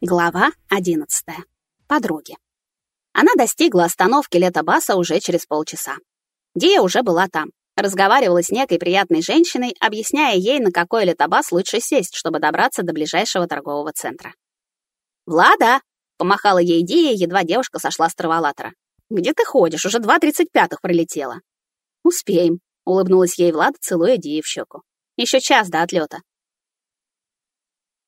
Глава 11. Подруги. Она достигла остановки летобаса уже через полчаса. Дия уже была там. Разговаривала с некой приятной женщиной, объясняя ей, на какой летобас лучше сесть, чтобы добраться до ближайшего торгового центра. «Влада!» — помахала ей Дия, едва девушка сошла с траволатора. «Где ты ходишь? Уже два тридцать пятых пролетела». «Успеем», — улыбнулась ей Влада, целуя Дии в щеку. «Еще час до отлета.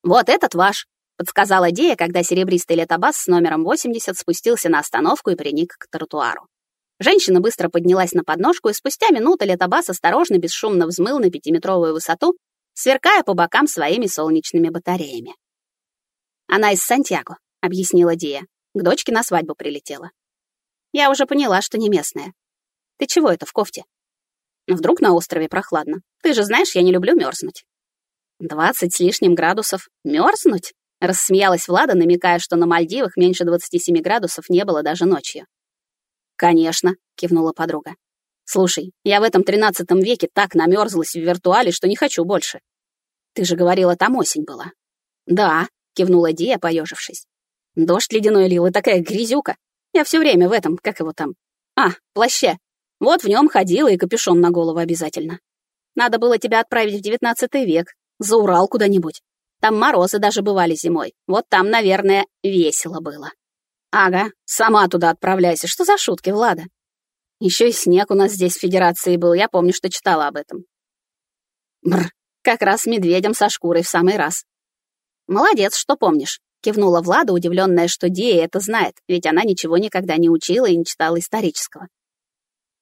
«Вот этот ваш», подсказала Дея, когда серебристый летобас с номером 80 спустился на остановку и приник к тротуару. Женщина быстро поднялась на подножку, и спустя минуту летобас осторожно, бесшумно взмыл на пятиметровую высоту, сверкая по бокам своими солнечными батареями. «Она из Сантьяго», — объяснила Дия. «К дочке на свадьбу прилетела». «Я уже поняла, что не местная. Ты чего это в кофте?» «Вдруг на острове прохладно. Ты же знаешь, я не люблю мерзнуть». «Двадцать с лишним градусов. Мерзнуть?» Рассмеялась Влада, намекая, что на Мальдивах меньше 27 градусов не было даже ночью. «Конечно», — кивнула подруга. «Слушай, я в этом тринадцатом веке так намерзлась в виртуале, что не хочу больше. Ты же говорила, там осень была». «Да», — кивнула Дия, поежившись. «Дождь ледяной лил, и такая грязюка. Я все время в этом, как его там? А, плаще. Вот в нем ходила и капюшон на голову обязательно. Надо было тебя отправить в девятнадцатый век, за Урал куда-нибудь. Там морозы даже бывали зимой. Вот там, наверное, весело было. Ага, сама туда отправляйся. Что за шутки, Влада? Еще и снег у нас здесь в Федерации был. Я помню, что читала об этом. Бр, как раз медведем со шкурой в самый раз. Молодец, что помнишь. Кивнула Влада, удивленная, что Дия это знает, ведь она ничего никогда не учила и не читала исторического.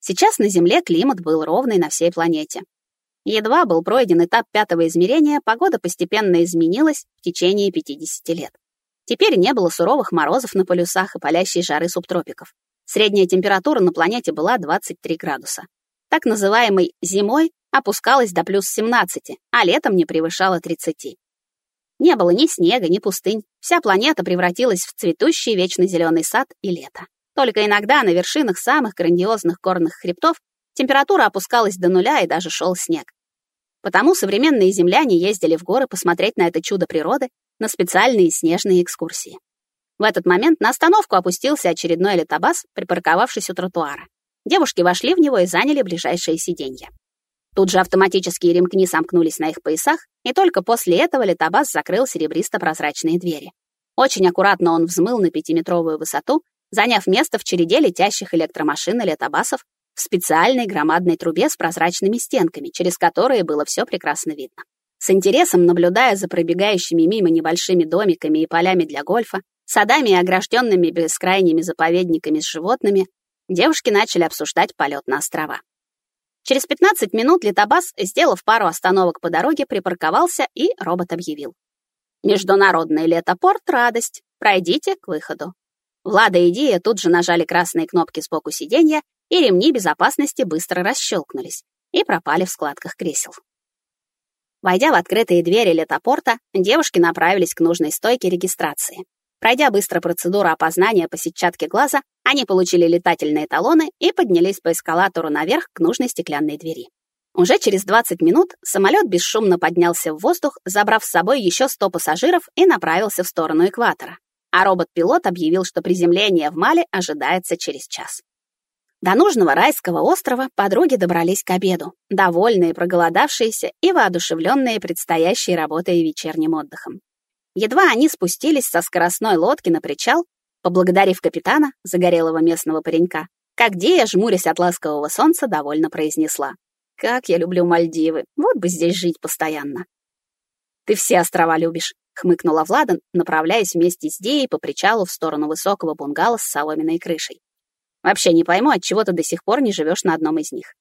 Сейчас на Земле климат был ровный на всей планете. Едва был пройден этап пятого измерения, погода постепенно изменилась в течение 50 лет. Теперь не было суровых морозов на полюсах и палящей жары субтропиков. Средняя температура на планете была 23 градуса. Так называемой «зимой» опускалась до плюс 17, а летом не превышала 30. Не было ни снега, ни пустынь. Вся планета превратилась в цветущий вечно зеленый сад и лето. Только иногда на вершинах самых грандиозных горных хребтов Температура опускалась до нуля, и даже шел снег. Потому современные земляне ездили в горы посмотреть на это чудо природы на специальные снежные экскурсии. В этот момент на остановку опустился очередной летобас, припарковавшись у тротуара. Девушки вошли в него и заняли ближайшее сиденье. Тут же автоматические ремни сомкнулись на их поясах, и только после этого летобас закрыл серебристо-прозрачные двери. Очень аккуратно он взмыл на пятиметровую высоту, заняв место в череде летящих электромашин и летобасов, в специальной громадной трубе с прозрачными стенками, через которые было все прекрасно видно. С интересом наблюдая за пробегающими мимо небольшими домиками и полями для гольфа, садами и огражденными бескрайними заповедниками с животными, девушки начали обсуждать полет на острова. Через 15 минут Литобас, сделав пару остановок по дороге, припарковался, и робот объявил. «Международный летопорт — радость. Пройдите к выходу». Влада и Дия тут же нажали красные кнопки сбоку сиденья, и ремни безопасности быстро расщелкнулись и пропали в складках кресел. Войдя в открытые двери летопорта, девушки направились к нужной стойке регистрации. Пройдя быстро процедуру опознания по сетчатке глаза, они получили летательные талоны и поднялись по эскалатору наверх к нужной стеклянной двери. Уже через 20 минут самолет бесшумно поднялся в воздух, забрав с собой еще 100 пассажиров и направился в сторону экватора. А робот-пилот объявил, что приземление в Мале ожидается через час. До нужного райского острова подруги добрались к обеду, довольные, проголодавшиеся и воодушевленные предстоящей работой и вечерним отдыхом. Едва они спустились со скоростной лодки на причал, поблагодарив капитана, загорелого местного паренька, как Дея, жмурясь от ласкового солнца, довольно произнесла. «Как я люблю Мальдивы, вот бы здесь жить постоянно». «Ты все острова любишь», — хмыкнула Владан, направляясь вместе с Деей по причалу в сторону высокого бунгало с соломенной крышей. Вообще не пойму, от чего ты до сих пор не живешь на одном из них.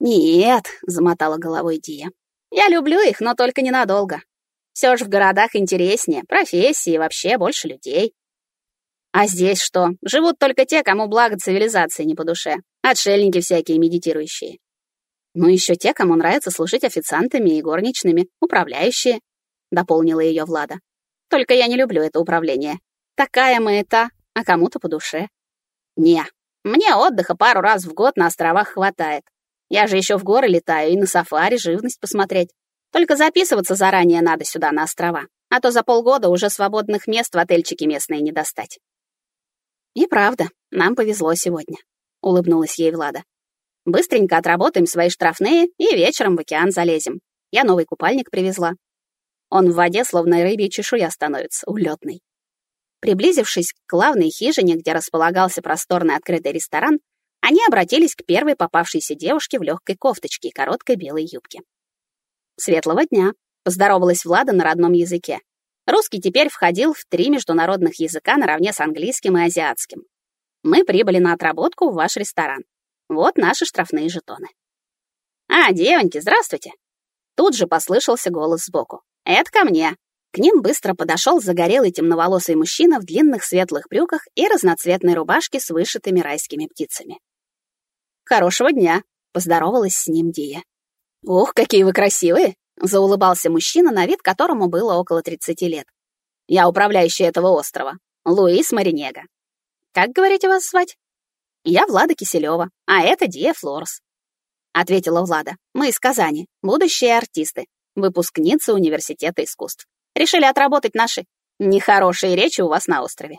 Нет, замотала головой Дия. Я люблю их, но только ненадолго. Все же в городах интереснее, профессии, вообще больше людей. А здесь что? Живут только те, кому благо цивилизации не по душе. Отшельники всякие медитирующие. Ну еще те, кому нравится служить официантами и горничными, управляющие, дополнила ее Влада. Только я не люблю это управление. Такая мы это, а кому-то по душе. Не, мне отдыха пару раз в год на островах хватает. Я же еще в горы летаю и на сафари живность посмотреть. Только записываться заранее надо сюда, на острова. а то за полгода уже свободных мест в отельчике местные не достать. И правда, нам повезло сегодня, улыбнулась ей Влада. Быстренько отработаем свои штрафные и вечером в океан залезем. Я новый купальник привезла. Он в воде словно рыбья чешуя становится, улетный. Приблизившись к главной хижине, где располагался просторный открытый ресторан, они обратились к первой попавшейся девушке в легкой кофточке и короткой белой юбке. «Светлого дня!» — поздоровалась Влада на родном языке. Русский теперь входил в три международных языка наравне с английским и азиатским. Мы прибыли на отработку в ваш ресторан. Вот наши штрафные жетоны. «А, девоньки, здравствуйте!» Тут же послышался голос сбоку. «Это ко мне!» К ним быстро подошел загорелый темноволосый мужчина в длинных светлых брюках и разноцветной рубашке с вышитыми райскими птицами. «Хорошего дня!» — поздоровалась с ним Дия. «Ух, какие вы красивые!» — заулыбался мужчина, на вид которому было около 30 лет. «Я управляющий этого острова, Луис Маринега. Как, говорите, вас звать?» «Я Влада Киселева, а это Дия Флорс», — ответила Влада. «Мы из Казани, будущие артисты, выпускницы университета искусств. Решили отработать наши нехорошие речи у вас на острове».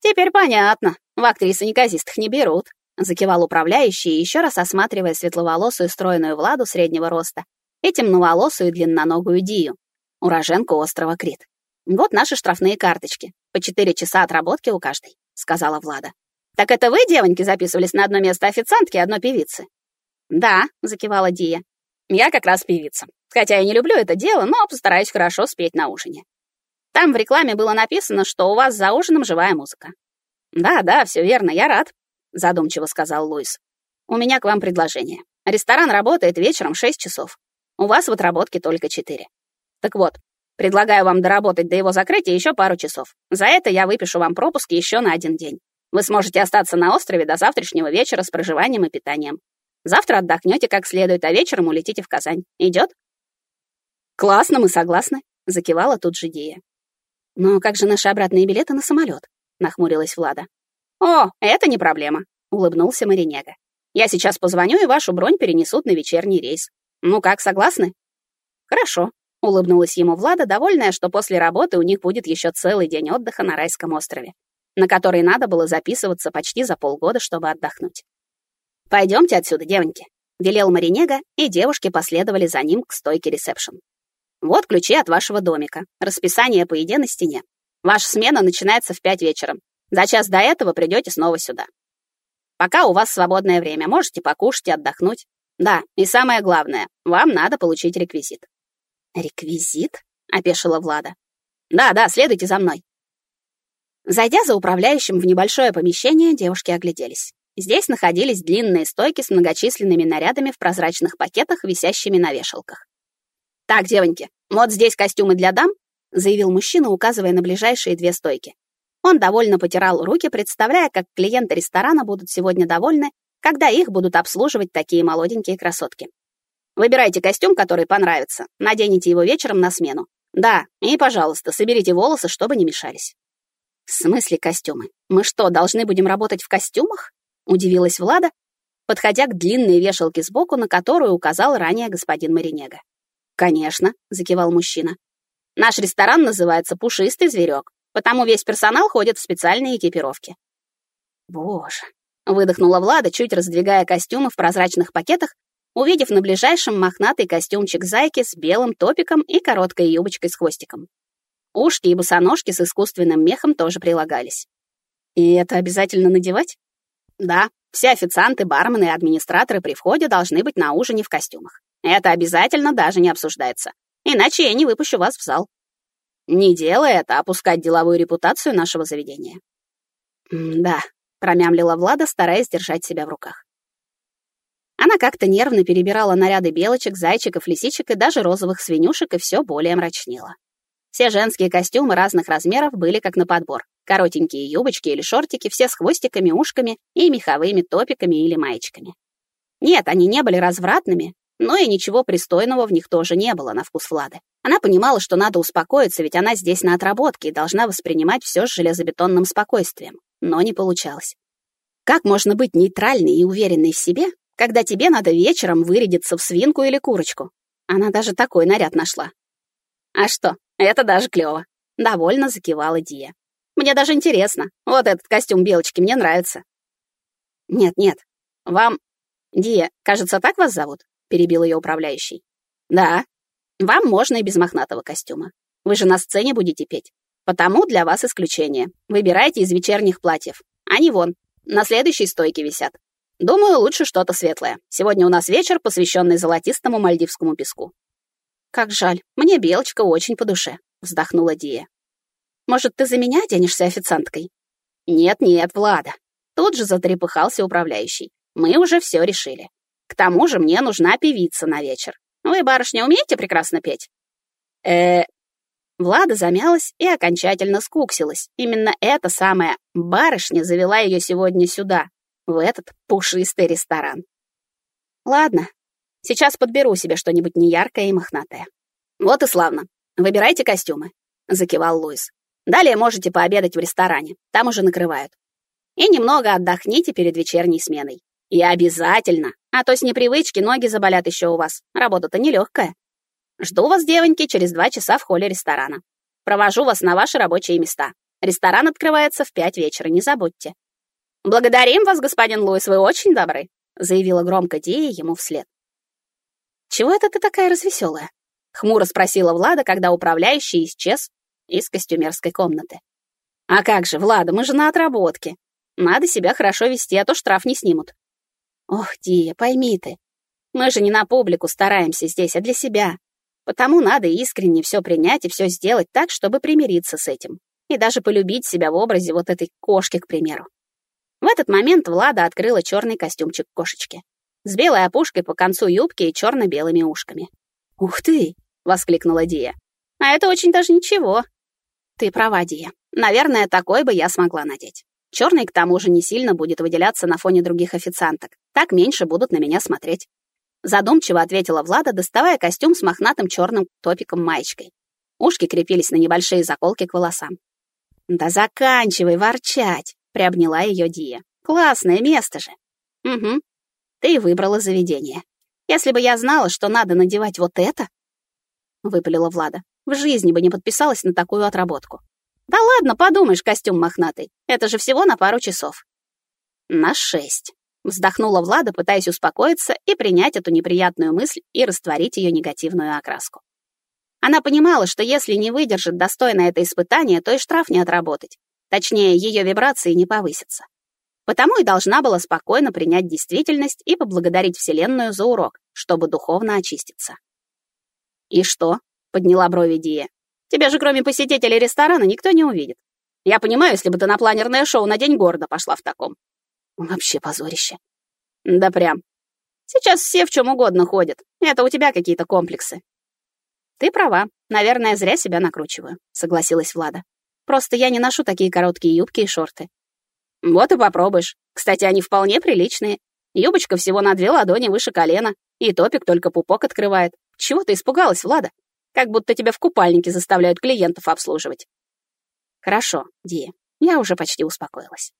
«Теперь понятно, в актрисы неказистых не берут», Закивал управляющий, еще раз осматривая светловолосую стройную Владу среднего роста и темноволосую длинноногую Дию, уроженку острова Крит. «Вот наши штрафные карточки. По четыре часа отработки у каждой», — сказала Влада. «Так это вы, девоньки, записывались на одно место официантки и одной певицы?» «Да», — закивала Дия. «Я как раз певица. Хотя я не люблю это дело, но постараюсь хорошо спеть на ужине. Там в рекламе было написано, что у вас за ужином живая музыка». «Да, да, все верно, я рад», задумчиво сказал Луис. У меня к вам предложение. Ресторан работает вечером 6 часов. У вас в отработке только 4. Так вот, предлагаю вам доработать до его закрытия еще пару часов. За это я выпишу вам пропуски еще на один день. Вы сможете остаться на острове до завтрашнего вечера с проживанием и питанием. Завтра отдохнете как следует, а вечером улетите в Казань. Идет? Классно, мы согласны, закивала тут же Дия. Но как же наши обратные билеты на самолет? нахмурилась Влада. «О, это не проблема», — улыбнулся Маринега. «Я сейчас позвоню, и вашу бронь перенесут на вечерний рейс. Ну как, согласны?» «Хорошо», — улыбнулась ему Влада, довольная, что после работы у них будет еще целый день отдыха на райском острове, на который надо было записываться почти за полгода, чтобы отдохнуть. «Пойдемте отсюда, девоньки», — велел Маринега, и девушки последовали за ним к стойке ресепшн. «Вот ключи от вашего домика, расписание по еде на стене. Ваша смена начинается в пять вечера. За час до этого придете снова сюда. Пока у вас свободное время, можете покушать и отдохнуть. Да, и самое главное, вам надо получить реквизит. Реквизит? опешила Влада. Да, да, следуйте за мной. Зайдя за управляющим в небольшое помещение, девушки огляделись. Здесь находились длинные стойки с многочисленными нарядами в прозрачных пакетах, висящими на вешалках. «Так, девоньки, вот здесь костюмы для дам», — заявил мужчина, указывая на ближайшие две стойки. Он довольно потирал руки, представляя, как клиенты ресторана будут сегодня довольны, когда их будут обслуживать такие молоденькие красотки. Выбирайте костюм, который понравится, наденете его вечером на смену. Да, и, пожалуйста, соберите волосы, чтобы не мешались. В смысле костюмы? Мы что, должны будем работать в костюмах? Удивилась Влада, подходя к длинной вешалке сбоку, на которую указал ранее господин Маринега. «Конечно», — закивал мужчина. «Наш ресторан называется «Пушистый зверек» потому весь персонал ходит в специальной экипировке. Боже, выдохнула Влада, чуть раздвигая костюмы в прозрачных пакетах, увидев на ближайшем мохнатый костюмчик зайки с белым топиком и короткой юбочкой с хвостиком. Ушки и босоножки с искусственным мехом тоже прилагались. И это обязательно надевать? Да, все официанты, бармены и администраторы при входе должны быть на ужине в костюмах. Это обязательно даже не обсуждается. Иначе я не выпущу вас в зал. Не делая это, опускать деловую репутацию нашего заведения. «Да», — промямлила Влада, стараясь держать себя в руках. Она как-то нервно перебирала наряды белочек, зайчиков, лисичек и даже розовых свинюшек и все более мрачнела. Все женские костюмы разных размеров были как на подбор. Коротенькие юбочки или шортики, все с хвостиками, ушками и меховыми топиками или маечками. Нет, они не были развратными, но и ничего пристойного в них тоже не было на вкус Влады. Она понимала, что надо успокоиться, ведь она здесь на отработке и должна воспринимать все с железобетонным спокойствием. Но не получалось. Как можно быть нейтральной и уверенной в себе, когда тебе надо вечером вырядиться в свинку или курочку? Она даже такой наряд нашла. А что, Это даже клёво. Довольно закивала Дия. Мне даже интересно. Вот этот костюм белочки мне нравится. Нет-нет, вам... Дия, кажется, так вас зовут? Перебил ее управляющий. Да. Вам можно и без мохнатого костюма. Вы же на сцене будете петь. Потому для вас исключение. Выбирайте из вечерних платьев. Они вон, на следующей стойке висят. Думаю, лучше что-то светлое. Сегодня у нас вечер, посвященный золотистому мальдивскому песку. Как жаль, мне белочка очень по душе, вздохнула Дия. Может, ты за меня оденешься официанткой? Нет-нет, Влада. Тут же затрепыхался управляющий. Мы уже все решили. К тому же мне нужна певица на вечер. Вы, барышня, умеете прекрасно петь? э Влада замялась и окончательно скуксилась. Именно эта самая барышня завела ее сегодня сюда, в этот пушистый ресторан. Ладно, сейчас подберу себе что-нибудь неяркое и мохнатое. Вот и славно. Выбирайте костюмы, закивал Луис. Далее можете пообедать в ресторане, там уже накрывают. И немного отдохните перед вечерней сменой. И обязательно, а то с непривычки ноги заболят еще у вас. Работа-то нелегкая. Жду вас, девоньки, через два часа в холле ресторана. Провожу вас на ваши рабочие места. Ресторан открывается в пять вечера, не забудьте. Благодарим вас, господин Луис, вы очень добры, заявила громко Дия ему вслед. Чего это ты такая развеселая? хмуро спросила Влада, когда управляющий исчез из костюмерской комнаты. А как же, Влада, мы же на отработке. Надо себя хорошо вести, а то штраф не снимут. Ох, Дия, пойми ты, мы же не на публику стараемся здесь, а для себя. Потому надо искренне все принять и все сделать так, чтобы примириться с этим. И даже полюбить себя в образе вот этой кошки, к примеру. В этот момент Влада открыла черный костюмчик кошечки. С белой опушкой по концу юбки и черно-белыми ушками. «Ух ты!» — воскликнула Дия. «А это очень даже ничего». «Ты права, Дия. Наверное, такой бы я смогла надеть. Черный, к тому же, не сильно будет выделяться на фоне других официанток. Так меньше будут на меня смотреть. Задумчиво ответила Влада, доставая костюм с мохнатым черным топиком-маечкой. Ушки крепились на небольшие заколки к волосам. «Да заканчивай ворчать!» — приобняла ее Дия. «Классное место же!» «Угу. Ты выбрала заведение. Если бы я знала, что надо надевать вот это...» — выпалила Влада. «В жизни бы не подписалась на такую отработку. Да ладно, подумаешь, костюм мохнатый. Это же всего на пару часов». «На шесть», Вздохнула Влада, пытаясь успокоиться и принять эту неприятную мысль и растворить ее негативную окраску. Она понимала, что если не выдержит достойно это испытание, то и штраф не отработать. Точнее, ее вибрации не повысятся. Потому и должна была спокойно принять действительность и поблагодарить Вселенную за урок, чтобы духовно очиститься. «И что?» — подняла брови Дия. «Тебя же кроме посетителей ресторана никто не увидит. Я понимаю, если бы ты на планерное шоу на День города пошла в таком. Вообще позорище. Да прям. Сейчас все в чем угодно ходят. Это у тебя какие-то комплексы. Ты права. Наверное, зря себя накручиваю, согласилась Влада. Просто я не ношу такие короткие юбки и шорты. Вот и попробуешь. Кстати, они вполне приличные. Юбочка всего на две ладони выше колена, и топик только пупок открывает. Чего ты испугалась, Влада? Как будто тебя в купальнике заставляют клиентов обслуживать. Хорошо, Ди, я уже почти успокоилась.